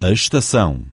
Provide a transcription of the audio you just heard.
a estação.